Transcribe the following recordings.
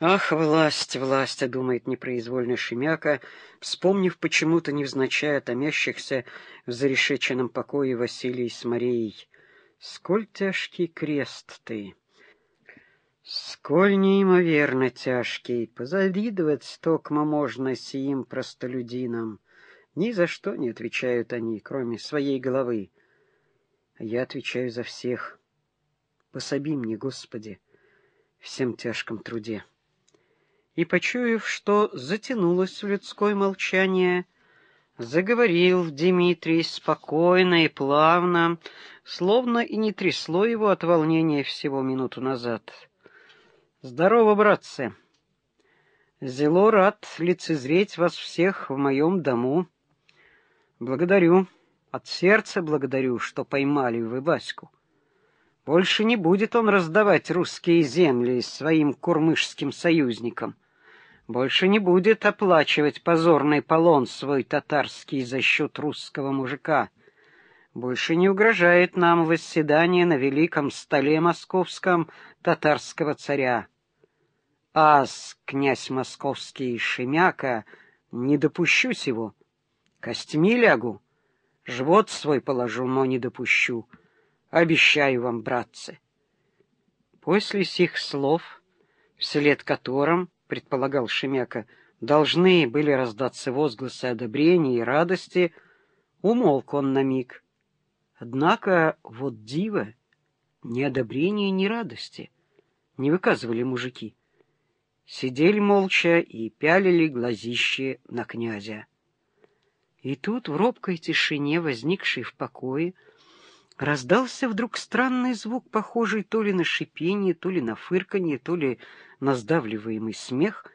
Ах, власть, власть, думает непроизвольно Шемяка, вспомнив почему-то невзначай о томящихся в зарешеченном покое Василий с Марией. Сколь тяжкий крест ты! Сколь неимоверно тяжкий! Позавидовать токмо можно сим простолюдинам. Ни за что не отвечают они, кроме своей головы. Я отвечаю за всех. Пособи мне, Господи, всем тяжком труде и, почуяв, что затянулось людское молчание, заговорил Дмитрий спокойно и плавно, словно и не трясло его от волнения всего минуту назад. «Здорово, братцы! Зело рад лицезреть вас всех в моем дому. Благодарю, от сердца благодарю, что поймали вы Ваську. Больше не будет он раздавать русские земли своим курмышским союзникам» больше не будет оплачивать позорный полон свой татарский за счет русского мужика. Больше не угрожает нам восседание на великом столе московском татарского царя. Аз, князь московский Шемяка, не допущу сего. Костьми лягу, живот свой положу, но не допущу. Обещаю вам, братцы. После сих слов, вслед которым предполагал Шемяка, должны были раздаться возгласы одобрения и радости, умолк он на миг. Однако вот диво, ни одобрения, ни радости не выказывали мужики. Сидели молча и пялили глазище на князя. И тут в робкой тишине, возникшей в покое, раздался вдруг странный звук, похожий то ли на шипение, то ли на фырканье, то ли на сдавливаемый смех.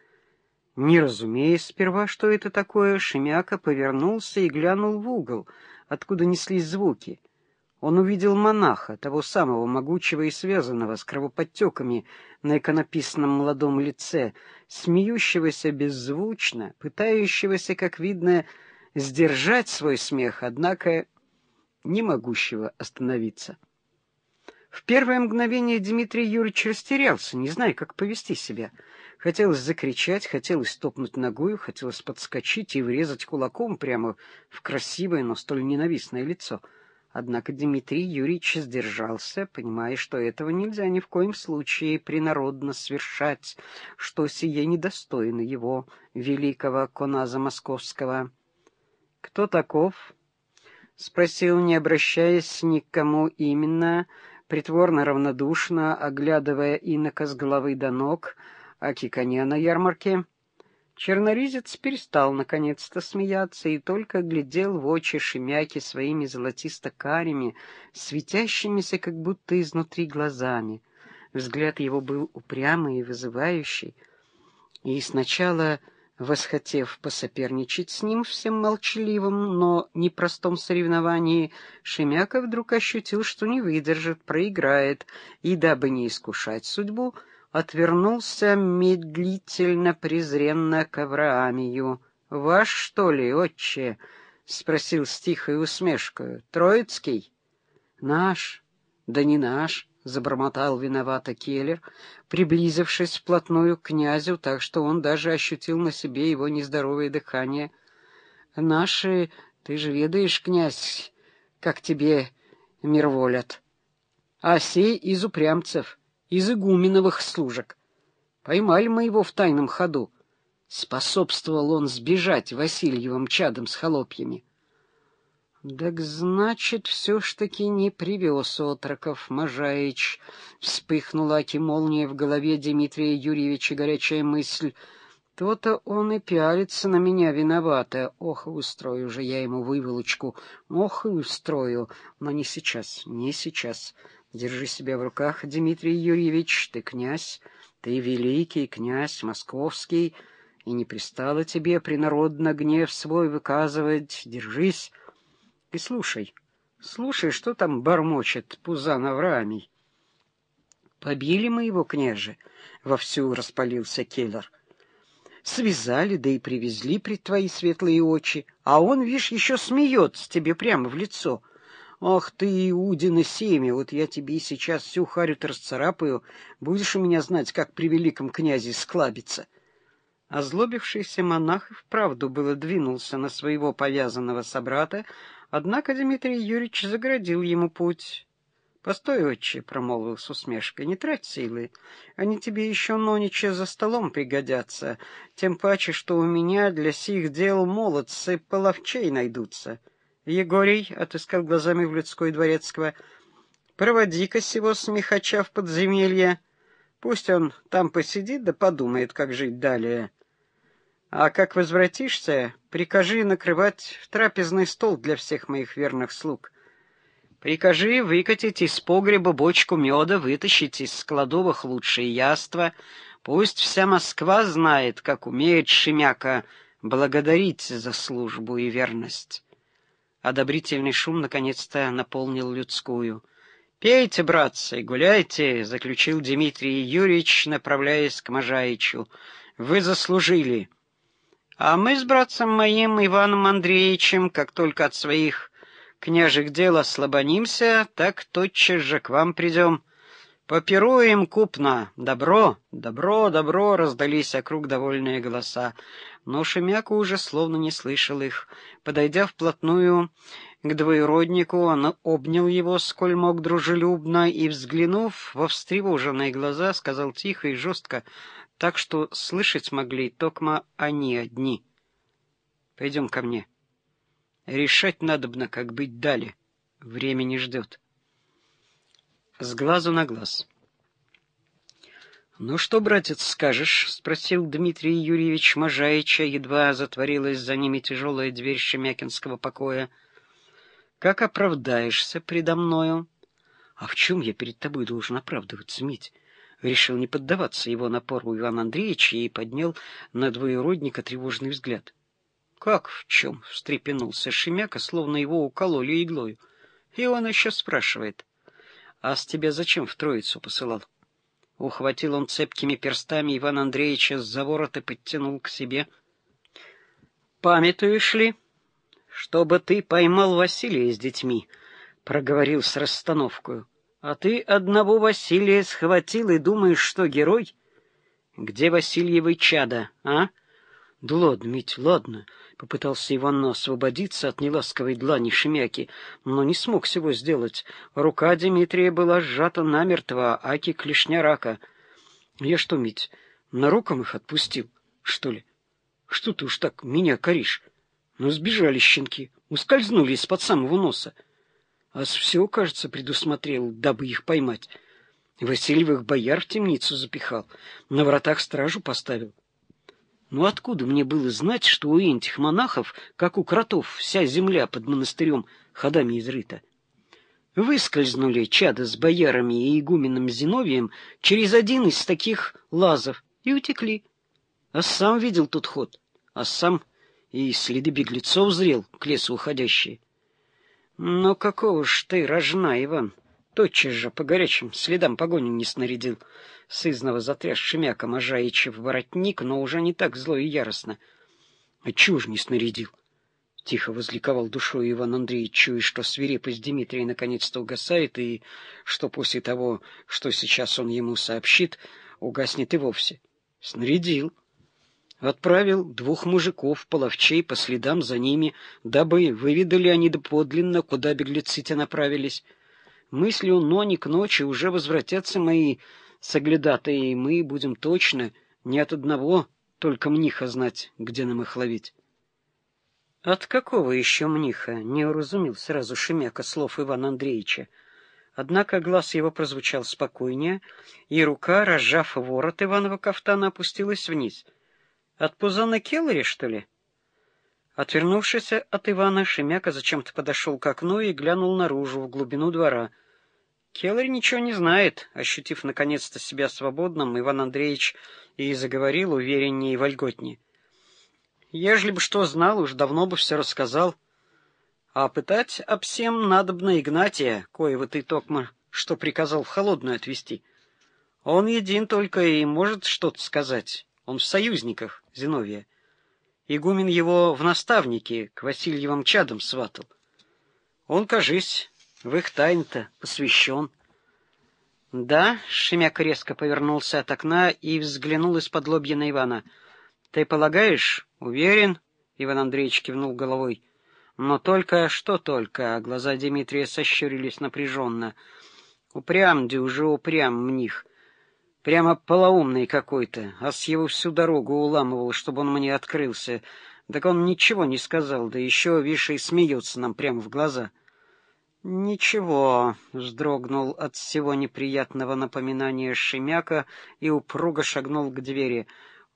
Не разумея сперва, что это такое, Шемяка повернулся и глянул в угол, откуда неслись звуки. Он увидел монаха, того самого могучего и связанного, с кровоподтеками на иконописном молодом лице, смеющегося беззвучно, пытающегося, как видно, сдержать свой смех, однако не могущего остановиться. В первое мгновение Дмитрий Юрьевич растерялся, не зная, как повести себя. Хотелось закричать, хотелось топнуть ногою, хотелось подскочить и врезать кулаком прямо в красивое, но столь ненавистное лицо. Однако Дмитрий Юрьевич сдержался, понимая, что этого нельзя ни в коем случае принародно совершать, что сие недостойно его, великого коназа московского. «Кто таков?» — спросил, не обращаясь ни к кому именно, — притворно равнодушно, оглядывая инока с головы до ног, аки коня на ярмарке. Черноризец перестал наконец-то смеяться и только глядел в очи Шемяки своими золотисто-карими, светящимися как будто изнутри глазами. Взгляд его был упрямый и вызывающий, и сначала Восхотев посоперничать с ним всем молчаливым, но непростом соревновании, Шемяка вдруг ощутил, что не выдержит, проиграет, и, дабы не искушать судьбу, отвернулся медлительно, презренно к Авраамию. «Ваш, что ли, отче?» — спросил с тихой усмешкой. «Троицкий?» «Наш?» «Да не наш». — забормотал виновато Келлер, приблизившись вплотную к князю, так что он даже ощутил на себе его нездоровое дыхание. — Наши, ты же ведаешь, князь, как тебе мир волят. А сей из упрямцев, из игуменовых служек. Поймали мы его в тайном ходу. Способствовал он сбежать Васильевым чадом с холопьями. «Так значит, все ж таки не привез отроков, Можаич!» Вспыхнула аки молния в голове Дмитрия Юрьевича горячая мысль. То-то он и пялится на меня виновата. Ох, устрою же я ему выволочку. Ох, и устрою. Но не сейчас, не сейчас. Держи себя в руках, Дмитрий Юрьевич. Ты князь, ты великий князь московский, и не пристало тебе принародно гнев свой выказывать. Держись. И слушай, слушай, что там бормочет Пузан Авраамий. Побили мы его, княже, — вовсю распалился Келлер. Связали, да и привезли пред твои светлые очи, а он, видишь, еще смеется тебе прямо в лицо. Ах ты, Иудина семя, вот я тебе сейчас всю харю-то расцарапаю, будешь у меня знать, как при великом князе склабиться. Озлобившийся монах и вправду было двинулся на своего повязанного собрата, однако Дмитрий Юрьевич заградил ему путь. — Постой, отче, — промолвил с усмешкой, — не трать силы. Они тебе еще нонича за столом пригодятся, тем паче, что у меня для сих дел молодцы половчей найдутся. — Егорий отыскал глазами в людской дворецкого. «Проводи-ка сего смехача в подземелье. Пусть он там посидит да подумает, как жить далее. А как возвратишься, прикажи накрывать трапезный стол для всех моих верных слуг. Прикажи выкатить из погреба бочку меда, вытащить из складовых лучшие яства. Пусть вся Москва знает, как умеет Шемяка благодарить за службу и верность». Одобрительный шум наконец-то наполнил людскую. «Пейте, братцы, гуляйте», — заключил Дмитрий Юрьевич, направляясь к Можаичу. «Вы заслужили». «А мы с братцем моим Иваном Андреевичем, как только от своих княжих дел ослабонимся, так тотчас же к вам придем». «Попируем купно! Добро! Добро! Добро!» — раздались округ довольные голоса. Но Шемяка уже словно не слышал их. Подойдя вплотную к двоюроднику, он обнял его, сколь мог дружелюбно, и, взглянув во встревоженные глаза, сказал тихо и жестко, так что слышать могли только они одни. «Пойдем ко мне. Решать надобно, как быть далее. Время не ждет» с глазу на глаз. «Ну что, братец, скажешь?» — спросил Дмитрий Юрьевич Можаича, едва затворилась за ними тяжелая дверь Шемякинского покоя. «Как оправдаешься предо мною?» «А в чем я перед тобой должен оправдываться, Мить?» Решил не поддаваться его напору Иван Андреевич и поднял на двоюродника тревожный взгляд. «Как в чем?» — встрепенулся Шемяка, словно его укололи иглою. И он еще спрашивает — а с тебя зачем в Троицу посылал? Ухватил он цепкими перстами Иван Андреевича за ворот и подтянул к себе. Памятуешь ли, чтобы ты поймал Василия с детьми? Проговорил с расстановкой. А ты одного Василия схватил и думаешь, что герой? Где Васильевы чада, а? Да ладно, Мить, ладно. Попытался Иван освободиться от неласковой длани Шемяки, но не смог всего сделать. Рука Дмитрия была сжата намертво, а аки клешня рака. Я что, Мить, на рукам их отпустил, что ли? Что ты уж так меня коришь? Ну, сбежали щенки, ускользнули из-под самого носа. А все, кажется, предусмотрел, дабы их поймать. Васильевых бояр в темницу запихал, на вратах стражу поставил. Ну откуда мне было знать, что у этих монахов, как у кротов, вся земля под монастырем ходами изрыта? Выскользнули чада с боярами и игуменом Зиновием через один из таких лазов и утекли. А сам видел тот ход, а сам и следы беглецов зрел к лесу уходящие. Но какого ж ты рожна, Иван! Тотчас же по горячим следам погоню не снарядил — сызново затряс Шемяка Можаича в воротник, но уже не так зло и яростно. — А чего ж не снарядил? — тихо возликовал душой Иван Андреевич, чуя, что свирепость Дмитрия наконец-то угасает, и что после того, что сейчас он ему сообщит, угаснет и вовсе. — Снарядил. Отправил двух мужиков, половчей, по следам за ними, дабы выведали они доподлинно, куда беглецы-то направились. Мыслью, но не к ночи уже возвратятся мои соглядатые, и мы будем точно не от одного только мниха знать, где нам их ловить. — От какого еще мниха? — не уразумел сразу Шемяка слов Ивана Андреевича. Однако глаз его прозвучал спокойнее, и рука, разжав ворот Иванова кафтана, опустилась вниз. — От Пузана Келлери, что ли? Отвернувшись от Ивана, Шемяка зачем-то подошел к окну и глянул наружу, в глубину двора — Келлер ничего не знает. Ощутив наконец-то себя свободным, Иван Андреевич и заговорил увереннее и вольготнее. Ежели бы что знал, уж давно бы все рассказал. А пытать об всем надобно Игнатия, коего ты, Токма, что приказал в холодную отвезти. Он един только и может что-то сказать. Он в союзниках Зиновия. Игумен его в наставнике к Васильевым чадам сватал. Он, кажись, В их тайн-то посвящен. Да, Шемяк резко повернулся от окна и взглянул из-под лобья на Ивана. Ты полагаешь? Уверен? Иван Андреевич кивнул головой. Но только что только, глаза Дмитрия сощурились напряженно. Упрям, уже упрям них. Прямо полоумный какой-то, а с его всю дорогу уламывал, чтобы он мне открылся. Так он ничего не сказал, да еще, вишей, смеется нам прямо в глаза. «Ничего», — вздрогнул от всего неприятного напоминания Шемяка и упруго шагнул к двери.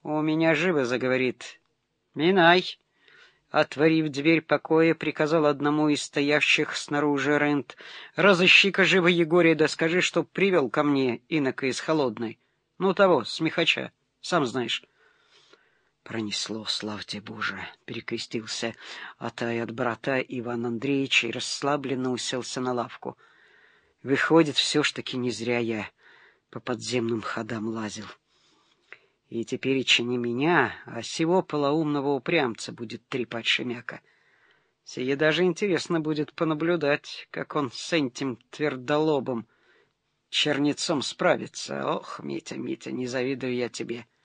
«У меня живо заговорит». «Минай». Отворив дверь покоя, приказал одному из стоявших снаружи Рент. «Разыщи-ка живо Егория, да скажи, чтоб привел ко мне инока из холодной. Ну, того, смехача, сам знаешь». Пронесло, слава тебе, Боже, перекрестился Атай от брата Иван Андреевич и расслабленно уселся на лавку. Выходит, все ж таки не зря я по подземным ходам лазил. И теперь и не меня, а всего полоумного упрямца будет трепать Шемяка. Сие даже интересно будет понаблюдать, как он с этим твердолобом чернецом справится. Ох, Митя, Митя, не завидую я тебе. —